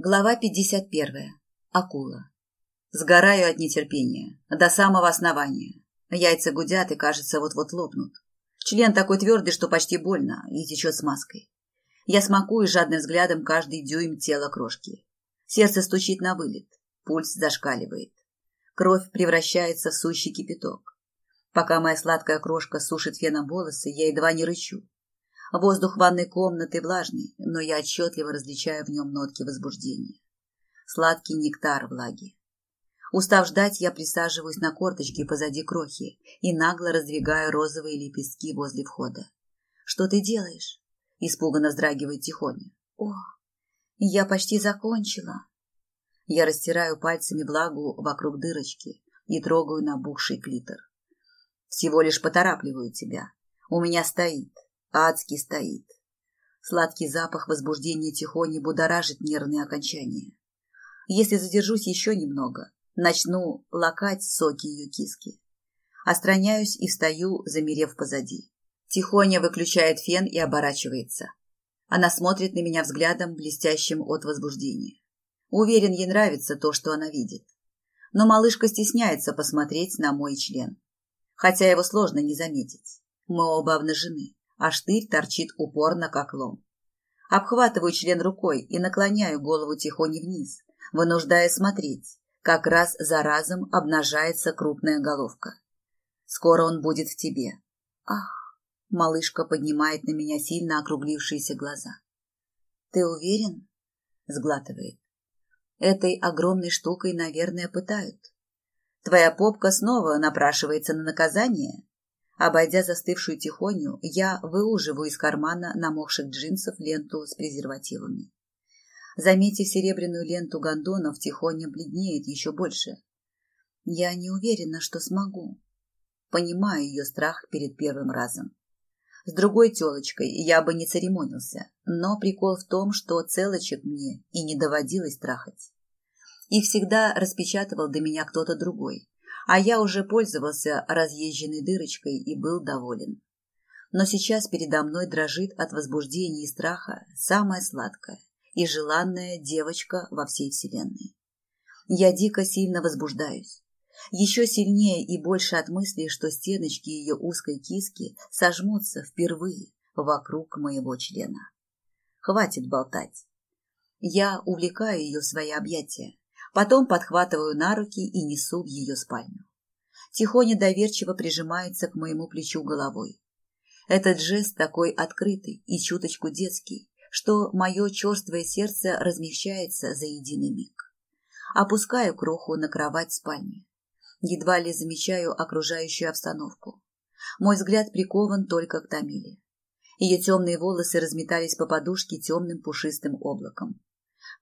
Глава 51. Акула. Сгораю от нетерпения. До самого основания. Яйца гудят и, кажется, вот-вот лопнут. Член такой твердый, что почти больно, и течет смазкой. Я смакую жадным взглядом каждый дюйм тела крошки. Сердце стучит на вылет. Пульс зашкаливает. Кровь превращается в сущий кипяток. Пока моя сладкая крошка сушит феном волосы, я едва не рычу. Воздух ванной комнаты влажный, но я отчетливо различаю в нем нотки возбуждения. Сладкий нектар влаги. Устав ждать, я присаживаюсь на корточки позади крохи и нагло раздвигаю розовые лепестки возле входа. «Что ты делаешь?» – испуганно вздрагивает Тихоня. «О, я почти закончила». Я растираю пальцами влагу вокруг дырочки и трогаю набухший клитор. Всего лишь поторапливаю тебя. У меня стоит, Адски стоит. Сладкий запах возбуждения тихони будоражит нервные окончания. Если задержусь еще немного, начну лакать соки ее киски. Остраняюсь и встаю, замерев позади. Тихоня выключает фен и оборачивается. Она смотрит на меня взглядом, блестящим от возбуждения. Уверен, ей нравится то, что она видит. Но малышка стесняется посмотреть на мой член. Хотя его сложно не заметить. Мы оба обнажены а штырь торчит упорно, как лом. Обхватываю член рукой и наклоняю голову тихони вниз, вынуждая смотреть, как раз за разом обнажается крупная головка. Скоро он будет в тебе. Ах, малышка поднимает на меня сильно округлившиеся глаза. Ты уверен? Сглатывает. Этой огромной штукой, наверное, пытают. Твоя попка снова напрашивается на наказание, Обойдя застывшую тихоню, я выуживаю из кармана намокших джинсов ленту с презервативами. Заметив серебряную ленту гондонов, тихоня бледнеет еще больше. Я не уверена, что смогу. Понимаю ее страх перед первым разом. С другой телочкой я бы не церемонился, но прикол в том, что целочек мне и не доводилось трахать. Их всегда распечатывал до меня кто-то другой, а я уже пользовался разъезженной дырочкой и был доволен. Но сейчас передо мной дрожит от возбуждения и страха самая сладкая и желанная девочка во всей вселенной. Я дико сильно возбуждаюсь. Еще сильнее и больше от мысли, что стеночки ее узкой киски сожмутся впервые вокруг моего члена. Хватит болтать. Я увлекаю ее в свои объятия, Потом подхватываю на руки и несу в ее спальню. Тихоня доверчиво прижимается к моему плечу головой. Этот жест такой открытый и чуточку детский, что мое черствое сердце размещается за единый миг. Опускаю кроху на кровать спальни. Едва ли замечаю окружающую обстановку. Мой взгляд прикован только к Тамиле. Ее темные волосы разметались по подушке темным пушистым облаком.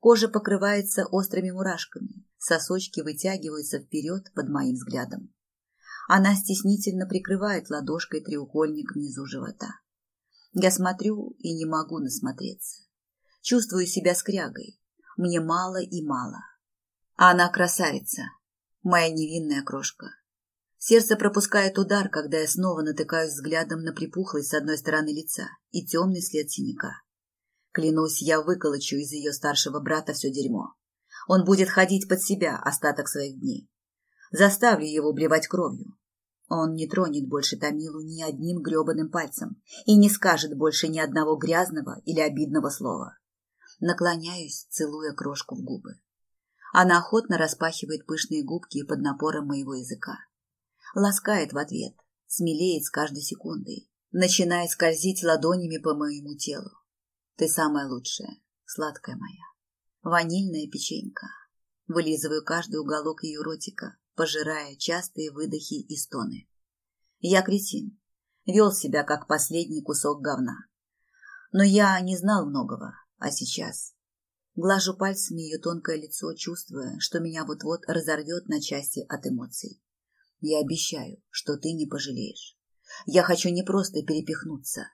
Кожа покрывается острыми мурашками, сосочки вытягиваются вперед под моим взглядом. Она стеснительно прикрывает ладошкой треугольник внизу живота. Я смотрю и не могу насмотреться. Чувствую себя скрягой. Мне мало и мало. А она красавица, моя невинная крошка. Сердце пропускает удар, когда я снова натыкаюсь взглядом на припухлость с одной стороны лица и темный след синяка. Клянусь, я выколочу из ее старшего брата все дерьмо. Он будет ходить под себя остаток своих дней. Заставлю его блевать кровью. Он не тронет больше Тамилу ни одним гребаным пальцем и не скажет больше ни одного грязного или обидного слова. Наклоняюсь, целуя крошку в губы. Она охотно распахивает пышные губки под напором моего языка. Ласкает в ответ, смелеет с каждой секундой, начинает скользить ладонями по моему телу. Ты самая лучшая, сладкая моя. Ванильная печенька. Вылизываю каждый уголок ее ротика, пожирая частые выдохи и стоны. Я кретин. Вел себя, как последний кусок говна. Но я не знал многого, а сейчас... Глажу пальцами ее тонкое лицо, чувствуя, что меня вот-вот разорвет на части от эмоций. Я обещаю, что ты не пожалеешь. Я хочу не просто перепихнуться,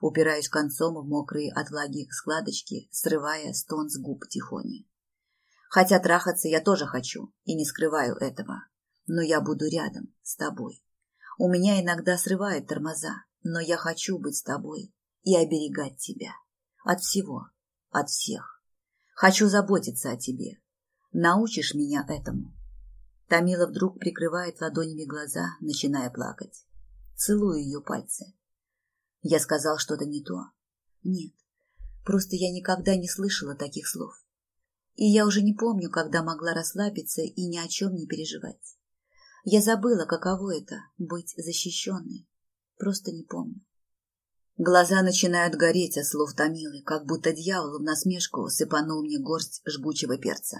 Упираюсь концом в мокрые от влаги складочки, срывая стон с губ тихони. Хотя трахаться я тоже хочу и не скрываю этого. Но я буду рядом с тобой. У меня иногда срывает тормоза, но я хочу быть с тобой и оберегать тебя. От всего, от всех. Хочу заботиться о тебе. Научишь меня этому?» Тамила вдруг прикрывает ладонями глаза, начиная плакать. Целую ее пальцы. Я сказал что-то не то. Нет, просто я никогда не слышала таких слов. И я уже не помню, когда могла расслабиться и ни о чем не переживать. Я забыла, каково это — быть защищенной. Просто не помню. Глаза начинают гореть от слов Томилы, как будто дьявол в насмешку сыпанул мне горсть жгучего перца.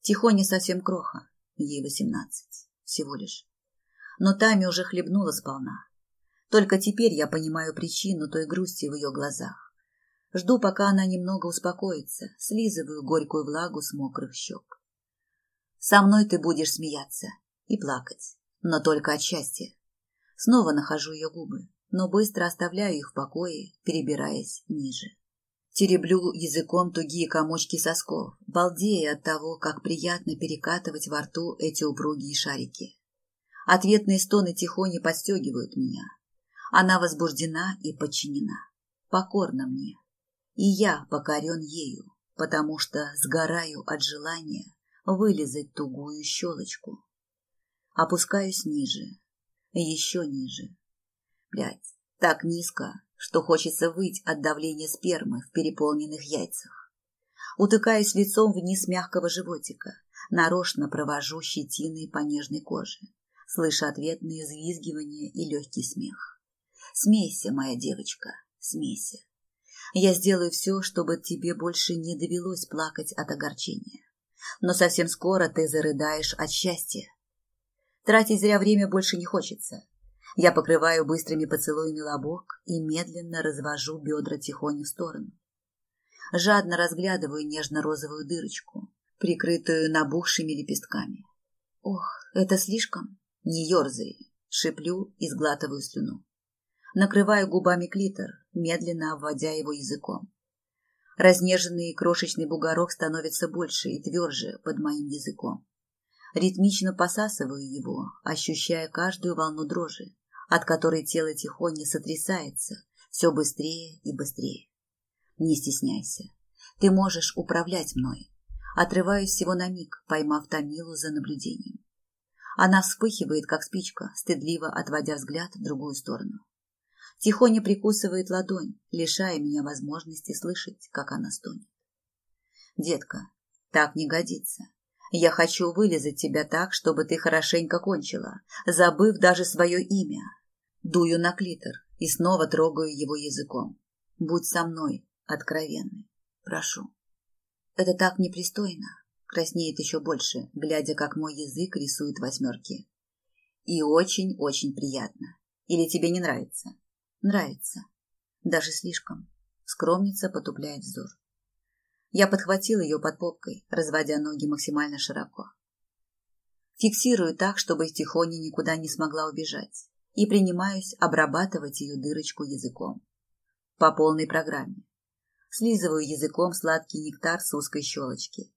Тихоня совсем кроха, ей восемнадцать, всего лишь. Но Тами уже хлебнула сполна. Только теперь я понимаю причину той грусти в ее глазах. Жду, пока она немного успокоится, слизываю горькую влагу с мокрых щек. Со мной ты будешь смеяться и плакать, но только от счастья. Снова нахожу ее губы, но быстро оставляю их в покое, перебираясь ниже. Тереблю языком тугие комочки сосков, балдея от того, как приятно перекатывать во рту эти упругие шарики. Ответные стоны тихони подстегивают меня. Она возбуждена и подчинена, покорна мне. И я покорен ею, потому что сгораю от желания вылезать тугую щелочку. Опускаюсь ниже, еще ниже, Блядь, так низко, что хочется выть от давления спермы в переполненных яйцах. Утыкаюсь лицом вниз мягкого животика, нарочно провожу щетиной по нежной коже, слыша ответные взвизгивания и легкий смех. Смейся, моя девочка, смейся. Я сделаю все, чтобы тебе больше не довелось плакать от огорчения. Но совсем скоро ты зарыдаешь от счастья. Тратить зря время больше не хочется. Я покрываю быстрыми поцелуями лобок и медленно развожу бедра тихоней в сторону. Жадно разглядываю нежно-розовую дырочку, прикрытую набухшими лепестками. Ох, это слишком? Не ерзай, шиплю и сглатываю слюну. Накрываю губами клитор, медленно обводя его языком. Разнеженный крошечный бугорок становится больше и тверже под моим языком. Ритмично посасываю его, ощущая каждую волну дрожи, от которой тело тихонько сотрясается все быстрее и быстрее. Не стесняйся. Ты можешь управлять мной. Отрываюсь всего на миг, поймав Томилу за наблюдением. Она вспыхивает, как спичка, стыдливо отводя взгляд в другую сторону. Тихоня прикусывает ладонь, лишая меня возможности слышать, как она стонет. «Детка, так не годится. Я хочу вылезать тебя так, чтобы ты хорошенько кончила, забыв даже свое имя. Дую на клитор и снова трогаю его языком. Будь со мной, откровенный. Прошу. Это так непристойно. Краснеет еще больше, глядя, как мой язык рисует восьмерки. И очень-очень приятно. Или тебе не нравится? Нравится. Даже слишком. Скромница потупляет взор. Я подхватил ее под попкой, разводя ноги максимально широко. Фиксирую так, чтобы тихоня никуда не смогла убежать, и принимаюсь обрабатывать ее дырочку языком. По полной программе. Слизываю языком сладкий нектар с узкой щелочки.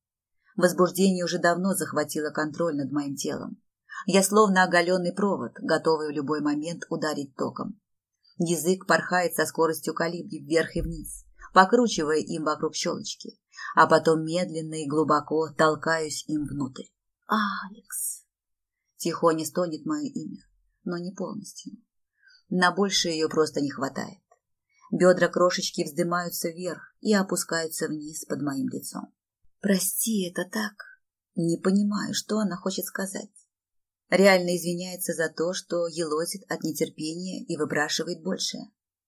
Возбуждение уже давно захватило контроль над моим телом. Я словно оголенный провод, готовый в любой момент ударить током. Язык порхает со скоростью калибри вверх и вниз, покручивая им вокруг щелочки а потом медленно и глубоко толкаюсь им внутрь. «Алекс!» Тихоня стонет мое имя, но не полностью. На больше ее просто не хватает. Бедра крошечки вздымаются вверх и опускаются вниз под моим лицом. «Прости, это так. Не понимаю, что она хочет сказать. Реально извиняется за то, что елозит от нетерпения и выпрашивает больше.